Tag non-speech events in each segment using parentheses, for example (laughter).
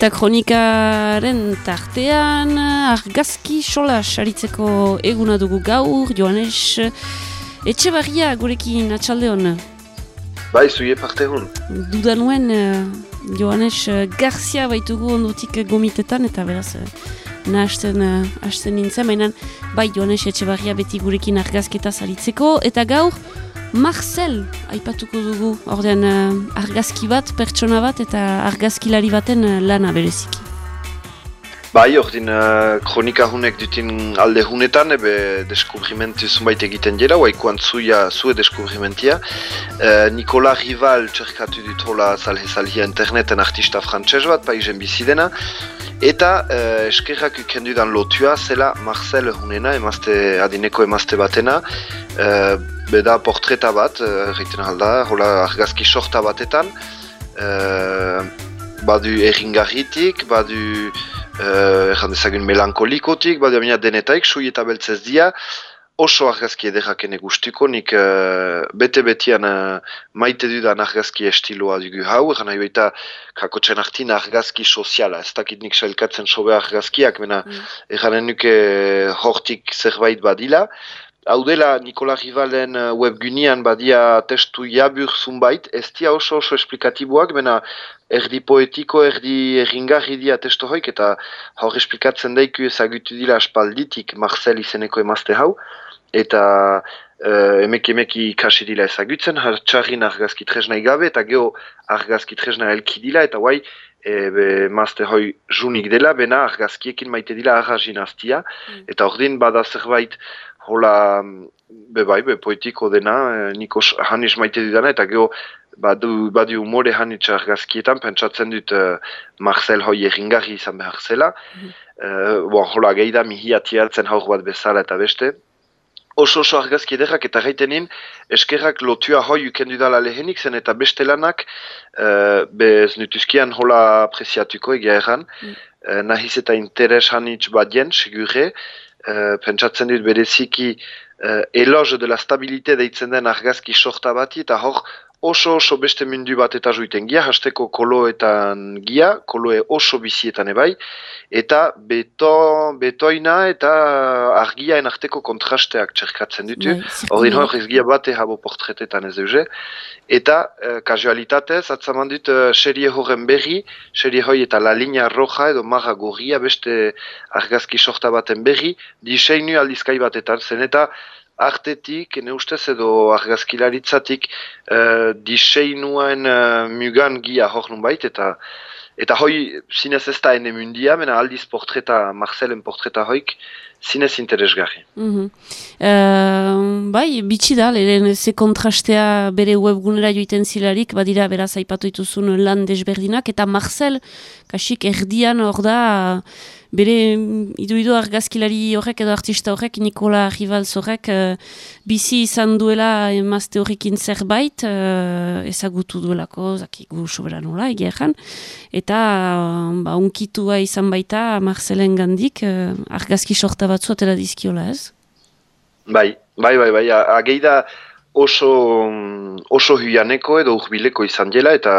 Eta kronikaren tartean argazki sola saritzeko eguna dugu gaur, Joanes etxe barria gurekin atxalde hon. Bai, zuie parte hon. Duda nuen Joanes Garzia baitugu ondutik gomitetan eta beraz nahasten uh, nintzen, baina bai Joanes etxe barria beti gurekin argazketa saritzeko eta gaur Marcel aipatuko dugu, ordean uh, argazki bat, pertsona bat eta argazkilari baten uh, lana bereziki. Bai, ordin uh, kronika hunek dutin alde hunetan, ebe deskubrimentu zunbait egiten dira, waikoan zuia zue deskubrimentia. Uh, Nikola Rival txerkatu dutola zalhe interneten artista frantxez bat, paizen bizidena. Eta uh, eskerrak ikendu dan lotua, zela Marcel hunena, emazte, adineko emazte batena, beda portreta bat, egiten uh, alda, hola argazki sorta batetan, uh, badu erringarritik, badu uh, dezagun melankolikotik, badu amina denetaik, sui eta beltzez dia, oso argazki ederraken egustiko, nik uh, bete-betian uh, maite dudan argazki estiloa dugu hau, egan nahi baita kakotzen artin argazki soziala, ez dakit nik sailkatzen sobe argazkiak, mena mm. egan nuke hortik zerbait badila, Hau dela Nikola Rivalen uh, webgunian badia testu jabur zunbait, ez dia oso oso esplikatiboak, bena erdi poetiko, erdi erringarri dia testu hoik, eta hor esplikatzen daiku ezagutu dila aspalditik Marcel izeneko emazte hau, eta uh, emek emeki ikasi dila ezagutzen, hartxarrin argazki igabe, eta geho argazki tresna elki dila, eta guai, e, be, mazte hoi junik dela, bena argazkiekin maite dila arrazin aztia, mm. eta ordin bada zerbait, hola, be bai, be poetiko dena, e, niko hanis maite dudana, eta geho, badu, badu umore hanitz argazkietan, pentsatzen dut uh, Marcel hoi erringarri izan behar zela. Mm -hmm. hola, gehi da, mihi atiartzen haur bat bezala eta beste. Oso oso argazki ederrak eta gaitenin, eskerrak lotua hoi ukendu dala lehenik zen eta beste lanak, uh, bez nutuzkian hola apresiatuko egia erran, mm. Nahiz eta interes hanitz badien, segure, Eh, pentsatzen dut bereziki uh, eloge de la stabilite deitzen den argazki sorta bati eta hor oso oso beste mundu bat eta juiten gia, hasteko koloetan gia, koloe oso bizietan ebai, eta beto, betoina eta argiaen arteko kontrasteak txerkatzen dutu, hori hor ez gia bate habo portretetan ez duze, eta uh, kasualitatez, atzaman dut uh, serie horren berri, serie hoi eta la linea roja edo marra gorria beste argazki sorta baten berri, diseinu aldizkai batetan zen eta artetik, ne ustez edo argazkilaritzatik uh, diseinuan uh, mugan gia hor bait, eta eta hoi zinez ez da ene mundia, mena aldiz portreta, Marcelen portreta hoik, zinez interesgarri. Mm -hmm. uh, bai, bitxi da, lehen ze kontrastea bere webgunera joiten zilarik, badira beraz aipatu ituzun lan desberdinak, eta Marcel, kasik erdian hor da, bere idu-idu argazkilari horrek edo artista horrek, Nikola Rivalz horrek, uh, bizi izan duela emazte horrekin zerbait, uh, ezagutu duelako, zakigu sobera nola, egeran, eta uh, ba, unkitua izan baita Marcelen gandik, uh, argazki sorta batzu atela dizkiola ez? Bai, bai, bai, bai, ageida, oso, oso hianeko edo urbileko izan dela eta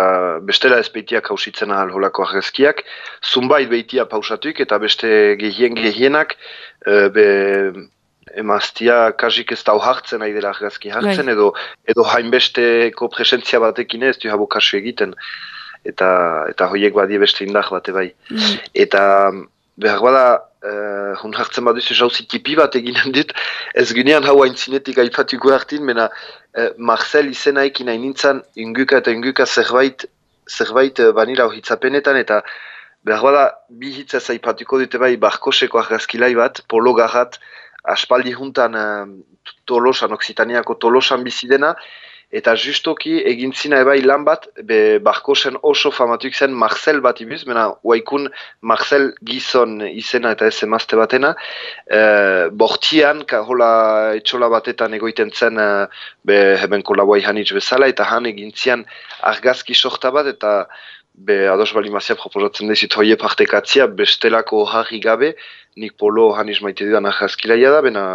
bestela ez beitiak hausitzen ahal holako argazkiak, zunbait beitia pausatuk eta beste gehien gehienak e, be, emaztia kasik ez da hartzen nahi dela argazki hartzen bai. edo, edo hainbesteko presentzia batekin ez du habo kasu egiten eta eta hoiek badie beste indar bate bai. Mm. Eta behar bada uh, hun hartzen baduzu jauzi tipi bat eginen dit, ez ginean hau hain zinetik aipatuko hartin, mena uh, Marcel izena ekin hain nintzen inguka eta inguka zerbait, zerbait uh, banila hitzapenetan, eta behar bada bi hitzaz aipatuko dute bai barkoseko argazkilai bat, polo garrat, aspaldi juntan uh, tolosan, Oksitaniako tolosan bizidena, eta justoki egin zina ebai lan bat, be barkosen oso famatuk zen Marcel bat ibuz, mena waikun Marcel gizon izena eta ez emazte batena, e, bortian, ka hola etxola batetan egoiten zen, e, be heben kolaboai hanitz bezala, eta han egin zian argazki sorta bat, eta be ados bali mazia proposatzen dezit hoie partekatzia, bestelako harri gabe, nik polo haniz maite dudan argazkilaia da, bena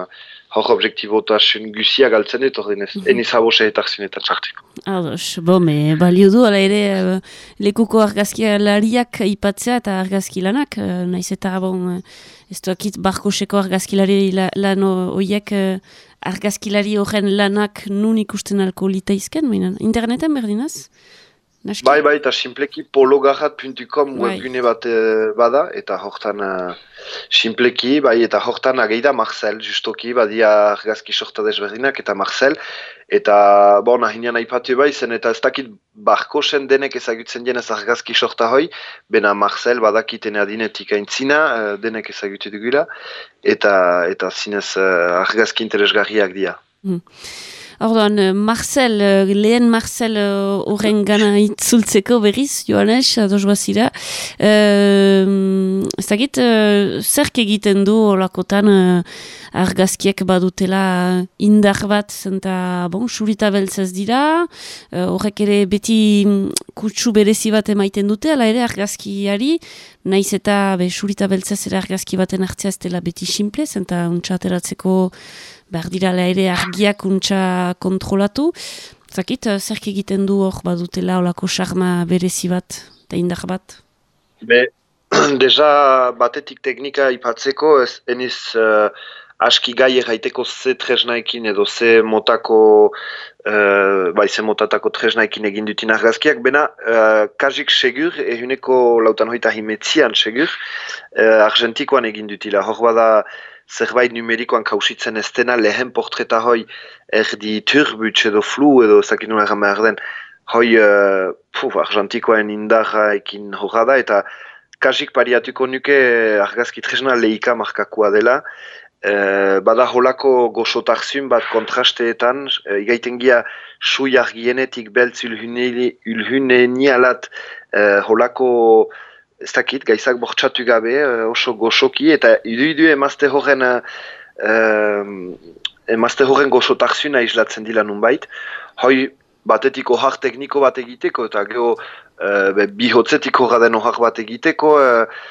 hor objektibotasun guzia galtzen dut, hor denez, mm eniz habose eta txartiko. Ados, bo, me balio du, ala ere, uh, lekuko argazkilariak ipatzea eta argazkilanak, uh, naiz eta, bon, ez duakit barkoseko argazkilari la, lan oiek argazkilari horren lanak nun ikusten alko litaizken, interneten berdinaz? Naski? Bai, bai, eta simpleki pologarrat.com bai. webgune bat e, bada, eta hortan uh, simpleki, bai, eta hortan ageida Marcel, justoki, badia argazki sorta desberdinak, eta Marcel, eta, bon, ahinean aipatu bai, zen, eta ez dakit barko zen denek ezagutzen jenez argazki sorta hoi, bena Marcel badakiten adinetik aintzina, uh, denek ezagutu dugula, eta, eta zinez uh, argazki interesgarriak dira. Mm. Orduan, eh, Marcel, eh, lehen Marcel eh, horren gana itzultzeko berriz, Joanes, ados bazira. Uh, ez dakit, zerk egiten du olakotan argazkiek badutela indar bat, zenta, bon, surita beltzaz dira, horrek ere beti mm, kutsu berezi bat emaiten dute, ala ere argazkiari, naiz eta be, surita beltzaz ere argazki baten hartzea ez dela beti simple, zenta untxateratzeko behar dirala ere argiak untxa kontrolatu. Zakit, eh, zerk egiten du hor badutela olako sarma berezi bat, eta indar bat? Be, (clears throat) deja batetik teknika ipatzeko, ez eniz uh, aski gai erraiteko ze tresnaekin edo ze motako uh, bai ze motatako tresnaekin egin dutin argazkiak, bena uh, kajik segur, ehuneko lautan hoita himetzian segur, uh, argentikoan egin dutila, hor bada zerbait numerikoan kausitzen ez dena lehen portreta hoi erdi turbutx edo flu edo zakin nuen egan behar den hoi uh, argentikoen indarra ekin horra da eta kasik pariatuko nuke argazki tresna lehika markakua dela. Uh, bada holako gozotarzun bat kontrasteetan uh, igaiten gia sui argienetik beltz ulhunenialat uh, holako ez dakit, gaizak bortxatu gabe, uh, oso goxoki, eta idu-idu emazte horren, uh, emazte horren goxotarzuna islatzen dila nunbait. Hoi, batetik ohar tekniko bat egiteko, eta geho, uh, be, bihotzetik horra ohar bat egiteko, uh,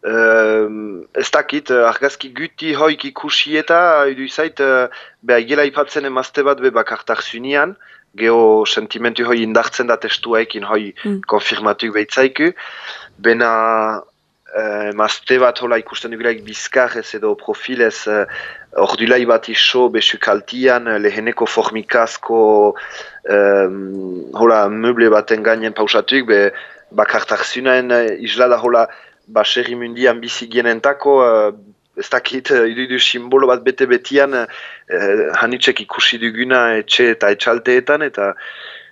Uh, ez dakit, argazki guti hoik ikusi eta idu izait, uh, beha gela ipatzen emazte bat be bakartak zunian, geho sentimentu hoi indartzen da testuaekin hoi mm. konfirmatuik behitzaiku, bena eh, mazte bat hola ikusten dugulaik bizkarrez edo profilez eh, ordulai bat iso besu kaltian eh, leheneko formikazko eh, hola meuble baten gainen pausatuik be bakartak zunaen eh, islada hola baserri mundian bizi gienentako eh, ez dakit eh, idu simbolo bat bete betian eh, hanitzek ikusi duguna etxe eta etxalteetan eta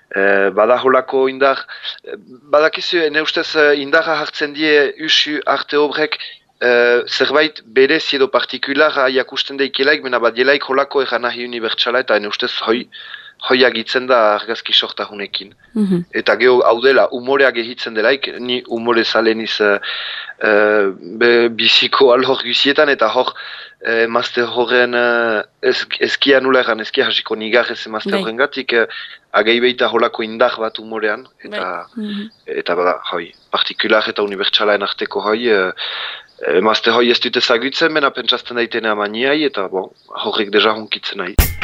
E, badaholako indar, e, badakizu, ene ustez e, indarra hartzen die usu arte obrek e, zerbait berezi edo partikulara jakusten daikelaik, mena badielaik holako egan unibertsala eta ene ustez hoi, hoi agitzen da argazki sorta hunekin. Mhm. Eta geho, hau dela, umoreak egitzen delaik, ni umore zaleniz uh, uh, biziko alhor guzietan, eta hor, uh, emazte horren uh, ezkia nula egan, ezkia hasiko nigar ez emazte bai. horren gatik, uh, agei behita holako indar bat umorean, eta, bai. mhm. eta bada, hoi, partikular eta unibertsalaen arteko hoi, uh, emazte hoi ez dute zagutzen, mena pentsazten daitena maniai, eta bon, horrek deja honkitzen nahi.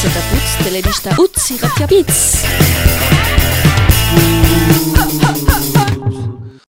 Itz eta putz, telebista utz, irratia pitz.